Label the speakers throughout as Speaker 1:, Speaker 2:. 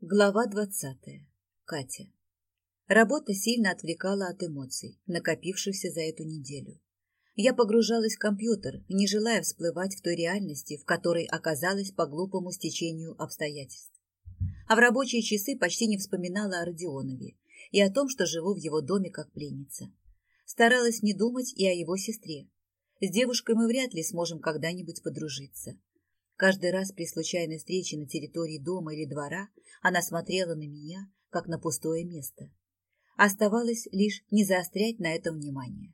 Speaker 1: Глава двадцатая. Катя. Работа сильно отвлекала от эмоций, накопившихся за эту неделю. Я погружалась в компьютер, не желая всплывать в той реальности, в которой оказалась по глупому стечению обстоятельств. А в рабочие часы почти не вспоминала о Родионове и о том, что живу в его доме как пленница. Старалась не думать и о его сестре. С девушкой мы вряд ли сможем когда-нибудь подружиться. Каждый раз при случайной встрече на территории дома или двора она смотрела на меня, как на пустое место. Оставалось лишь не заострять на этом внимание.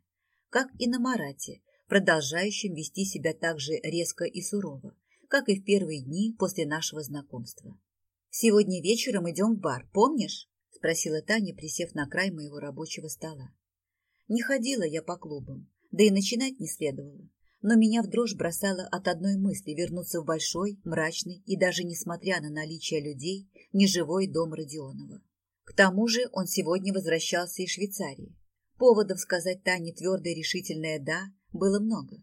Speaker 1: Как и на Марате, продолжающем вести себя так же резко и сурово, как и в первые дни после нашего знакомства. «Сегодня вечером идем в бар, помнишь?» – спросила Таня, присев на край моего рабочего стола. Не ходила я по клубам, да и начинать не следовало но меня в дрожь бросало от одной мысли вернуться в большой, мрачный и даже несмотря на наличие людей, неживой дом Родионова. К тому же он сегодня возвращался из Швейцарии. Поводов сказать Тане твердое решительное «да» было много.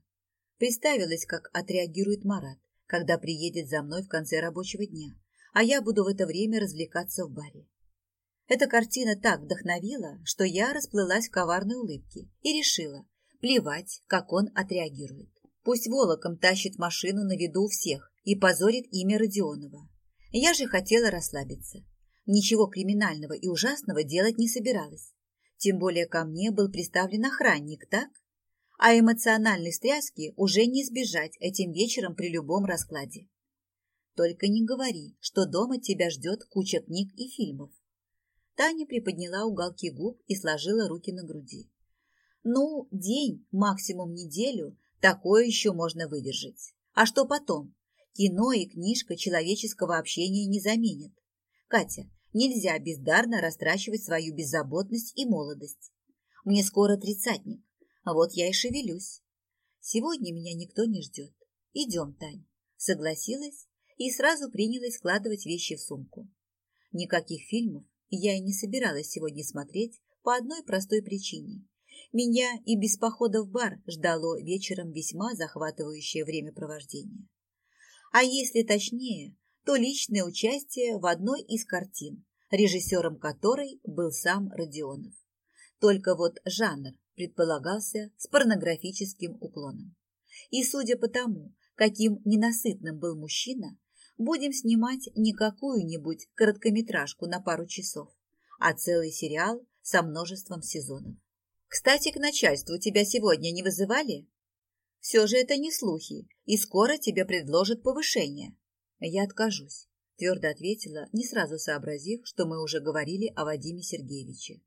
Speaker 1: Представилось, как отреагирует Марат, когда приедет за мной в конце рабочего дня, а я буду в это время развлекаться в баре. Эта картина так вдохновила, что я расплылась в коварной улыбке и решила, Плевать, как он отреагирует. Пусть волоком тащит машину на виду у всех и позорит имя Родионова. Я же хотела расслабиться. Ничего криминального и ужасного делать не собиралась. Тем более ко мне был представлен охранник, так? А эмоциональной стряски уже не избежать этим вечером при любом раскладе. Только не говори, что дома тебя ждет куча книг и фильмов. Таня приподняла уголки губ и сложила руки на груди. Ну, день, максимум неделю, такое еще можно выдержать. А что потом? Кино и книжка человеческого общения не заменят. Катя, нельзя бездарно растрачивать свою беззаботность и молодость. Мне скоро тридцатник, а вот я и шевелюсь. Сегодня меня никто не ждет. Идем, Тань. Согласилась и сразу принялась складывать вещи в сумку. Никаких фильмов я и не собиралась сегодня смотреть по одной простой причине. Меня и без похода в бар ждало вечером весьма захватывающее времяпровождение. А если точнее, то личное участие в одной из картин, режиссером которой был сам Родионов. Только вот жанр предполагался с порнографическим уклоном. И судя по тому, каким ненасытным был мужчина, будем снимать не какую-нибудь короткометражку на пару часов, а целый сериал со множеством сезонов. Кстати, к начальству тебя сегодня не вызывали? Все же это не слухи, и скоро тебе предложат повышение. Я откажусь, твердо ответила, не сразу сообразив, что мы уже говорили о Вадиме Сергеевиче.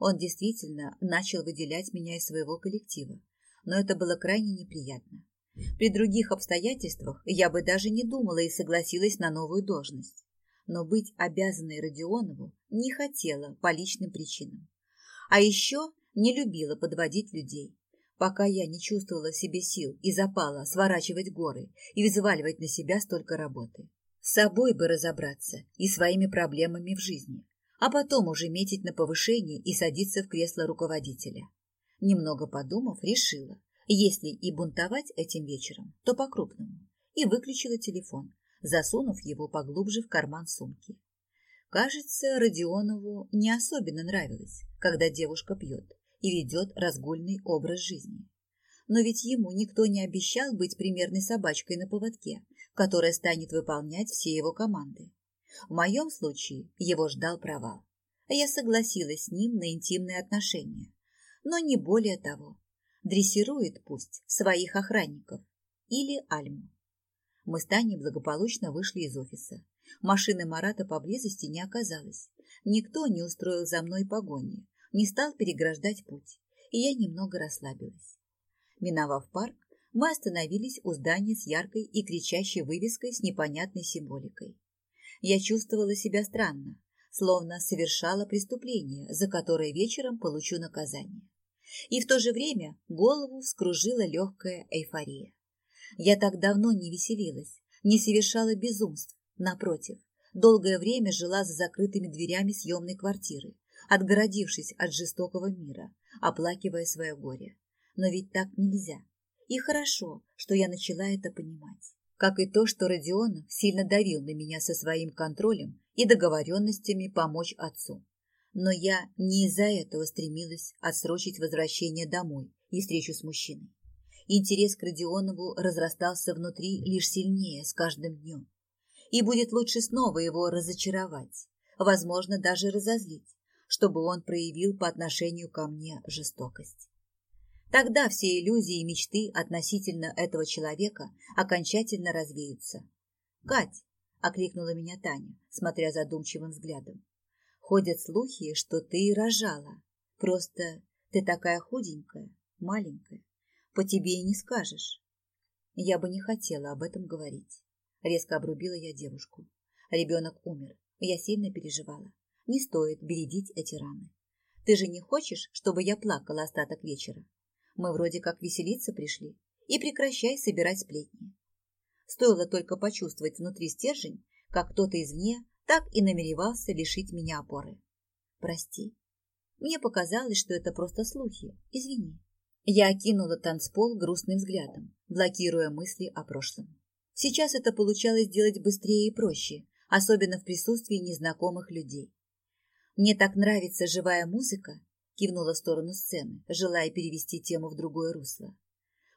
Speaker 1: Он действительно начал выделять меня из своего коллектива, но это было крайне неприятно. При других обстоятельствах я бы даже не думала и согласилась на новую должность. Но быть обязанной Родионову не хотела по личным причинам. А еще не любила подводить людей. Пока я не чувствовала в себе сил и запала сворачивать горы и взваливать на себя столько работы. С собой бы разобраться и своими проблемами в жизни, а потом уже метить на повышение и садиться в кресло руководителя. Немного подумав, решила, если и бунтовать этим вечером, то по-крупному, и выключила телефон, засунув его поглубже в карман сумки. Кажется, Родионову не особенно нравилось, когда девушка пьет, и ведет разгульный образ жизни. Но ведь ему никто не обещал быть примерной собачкой на поводке, которая станет выполнять все его команды. В моем случае его ждал провал. Я согласилась с ним на интимные отношения, но не более того. Дрессирует пусть своих охранников или Альму. Мы с Таней благополучно вышли из офиса. Машины Марата поблизости не оказалось. Никто не устроил за мной погони, не стал переграждать путь, и я немного расслабилась. Миновав парк, мы остановились у здания с яркой и кричащей вывеской с непонятной символикой. Я чувствовала себя странно, словно совершала преступление, за которое вечером получу наказание. И в то же время голову вскружила легкая эйфория. Я так давно не веселилась, не совершала безумств, напротив, долгое время жила за закрытыми дверями съемной квартиры, отгородившись от жестокого мира, оплакивая свое горе. Но ведь так нельзя. И хорошо, что я начала это понимать. как и то, что Родионов сильно давил на меня со своим контролем и договоренностями помочь отцу. Но я не из-за этого стремилась отсрочить возвращение домой и встречу с мужчиной. Интерес к Родионову разрастался внутри лишь сильнее с каждым днем. И будет лучше снова его разочаровать, возможно, даже разозлить, чтобы он проявил по отношению ко мне жестокость. Тогда все иллюзии и мечты относительно этого человека окончательно развеются. «Кать!» — окликнула меня Таня, смотря задумчивым взглядом. «Ходят слухи, что ты рожала. Просто ты такая худенькая, маленькая. По тебе и не скажешь». Я бы не хотела об этом говорить. Резко обрубила я девушку. Ребенок умер. Я сильно переживала. Не стоит бередить эти раны. Ты же не хочешь, чтобы я плакала остаток вечера? Мы вроде как веселиться пришли. И прекращай собирать сплетни. Стоило только почувствовать внутри стержень, как кто-то извне так и намеревался лишить меня опоры. Прости. Мне показалось, что это просто слухи. Извини. Я окинула танцпол грустным взглядом, блокируя мысли о прошлом. Сейчас это получалось делать быстрее и проще, особенно в присутствии незнакомых людей. Мне так нравится живая музыка, кивнула в сторону сцены, желая перевести тему в другое русло.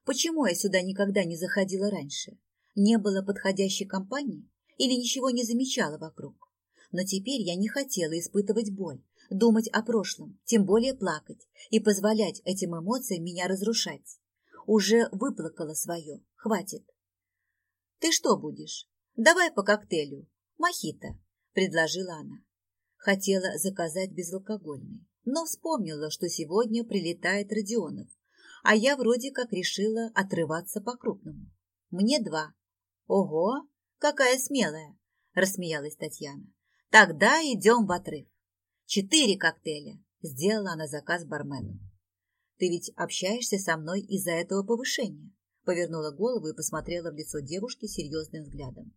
Speaker 1: Почему я сюда никогда не заходила раньше? Не было подходящей компании или ничего не замечала вокруг? Но теперь я не хотела испытывать боль, думать о прошлом, тем более плакать и позволять этим эмоциям меня разрушать. Уже выплакала свое, хватит. «Ты что будешь? Давай по коктейлю. Мохито», — предложила она. Хотела заказать безалкогольный, но вспомнила, что сегодня прилетает Родионов, а я вроде как решила отрываться по-крупному. Мне два. Ого, какая смелая, рассмеялась Татьяна. Тогда идем в отрыв. Четыре коктейля, сделала она заказ бармену. Ты ведь общаешься со мной из-за этого повышения, повернула голову и посмотрела в лицо девушки серьезным взглядом.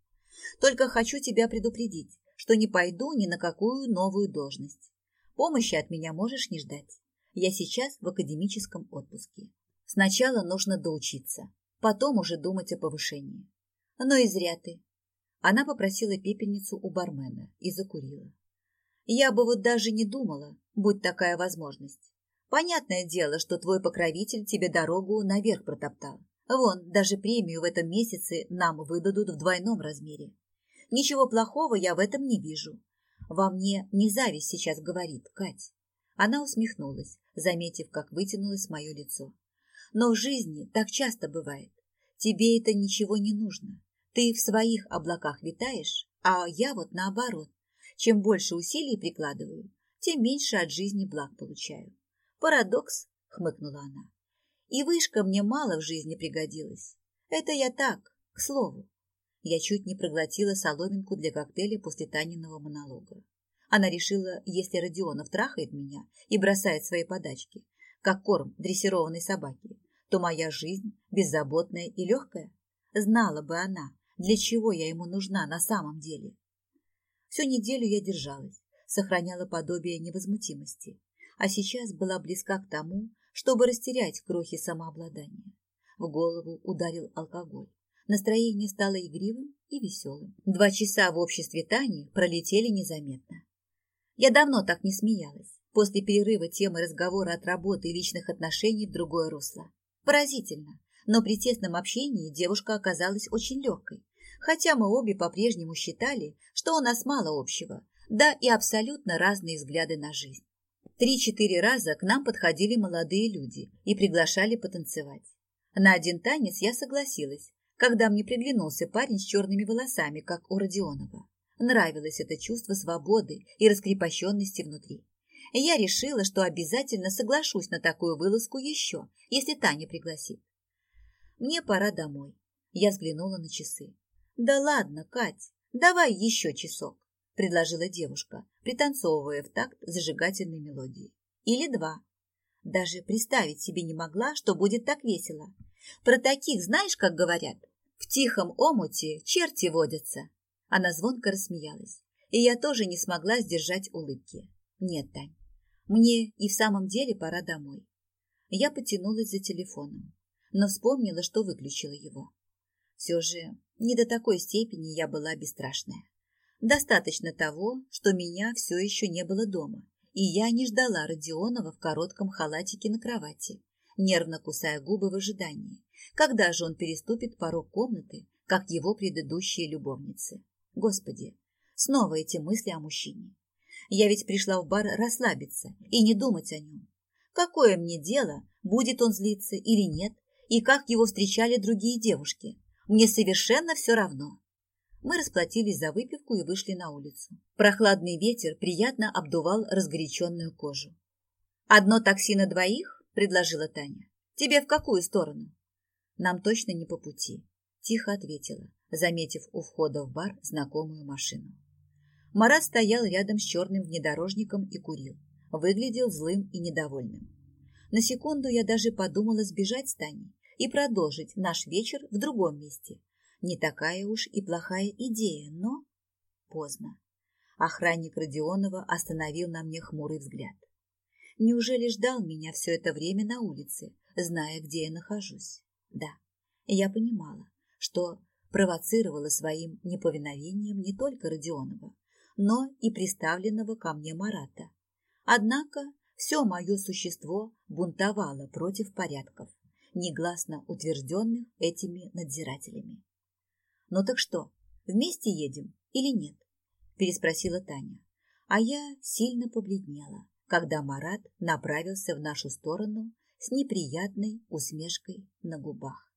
Speaker 1: Только хочу тебя предупредить, что не пойду ни на какую новую должность. Помощи от меня можешь не ждать. Я сейчас в академическом отпуске. Сначала нужно доучиться, потом уже думать о повышении. Но и зря ты. Она попросила пепельницу у бармена и закурила. Я бы вот даже не думала, будь такая возможность. Понятное дело, что твой покровитель тебе дорогу наверх протоптал. Вон, даже премию в этом месяце нам выдадут в двойном размере. Ничего плохого я в этом не вижу. Во мне не зависть сейчас говорит, Кать. Она усмехнулась, заметив, как вытянулось мое лицо. Но в жизни так часто бывает. Тебе это ничего не нужно. Ты в своих облаках витаешь, а я вот наоборот. Чем больше усилий прикладываю, тем меньше от жизни благ получаю. Парадокс, хмыкнула она. И вышка мне мало в жизни пригодилась. Это я так, к слову. Я чуть не проглотила соломинку для коктейля после Таниного монолога. Она решила, если Родионов трахает меня и бросает свои подачки, как корм дрессированной собаки, то моя жизнь беззаботная и легкая. Знала бы она, для чего я ему нужна на самом деле. Всю неделю я держалась, сохраняла подобие невозмутимости, а сейчас была близка к тому, чтобы растерять крохи самообладания. В голову ударил алкоголь. Настроение стало игривым и веселым. Два часа в обществе Тани пролетели незаметно. Я давно так не смеялась. После перерыва темы разговора от работы и личных отношений в другое русло. Поразительно, но при тесном общении девушка оказалась очень легкой, хотя мы обе по-прежнему считали, что у нас мало общего, да и абсолютно разные взгляды на жизнь. Три-четыре раза к нам подходили молодые люди и приглашали потанцевать. На один танец я согласилась, когда мне приглянулся парень с черными волосами, как у Родионова. Нравилось это чувство свободы и раскрепощенности внутри. Я решила, что обязательно соглашусь на такую вылазку еще, если Таня пригласит. Мне пора домой. Я взглянула на часы. Да ладно, Кать, давай еще часок, предложила девушка, пританцовывая в такт зажигательной мелодии. Или два. Даже представить себе не могла, что будет так весело. Про таких знаешь, как говорят? В тихом омуте черти водятся. Она звонко рассмеялась, и я тоже не смогла сдержать улыбки. Нет, Тань, мне и в самом деле пора домой. Я потянулась за телефоном, но вспомнила, что выключила его. Все же Не до такой степени я была бесстрашная. Достаточно того, что меня все еще не было дома, и я не ждала Родионова в коротком халатике на кровати, нервно кусая губы в ожидании, когда же он переступит порог комнаты, как его предыдущие любовницы. Господи, снова эти мысли о мужчине. Я ведь пришла в бар расслабиться и не думать о нем. Какое мне дело, будет он злиться или нет, и как его встречали другие девушки. Мне совершенно все равно. Мы расплатились за выпивку и вышли на улицу. Прохладный ветер приятно обдувал разгоряченную кожу. «Одно такси на двоих?» – предложила Таня. «Тебе в какую сторону?» «Нам точно не по пути», – тихо ответила, заметив у входа в бар знакомую машину. Марат стоял рядом с черным внедорожником и курил. Выглядел злым и недовольным. На секунду я даже подумала сбежать с Таней и продолжить наш вечер в другом месте. Не такая уж и плохая идея, но... Поздно. Охранник Родионова остановил на мне хмурый взгляд. Неужели ждал меня все это время на улице, зная, где я нахожусь? Да, я понимала, что провоцировала своим неповиновением не только Родионова, но и приставленного ко мне Марата. Однако все мое существо бунтовало против порядков, негласно утвержденных этими надзирателями. «Ну так что, вместе едем или нет?» – переспросила Таня. А я сильно побледнела, когда Марат направился в нашу сторону с неприятной усмешкой на губах.